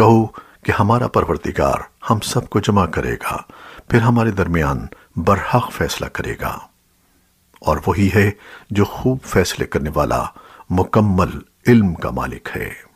کہو کہ ہمارا پروردگار ہم سب کو جمع کرے گا، پھر ہمارے درمیان برحق فیصلہ کرے گا۔ اور وہی ہے جو خوب فیصلے کرنے والا مکمل علم کا مالک ہے۔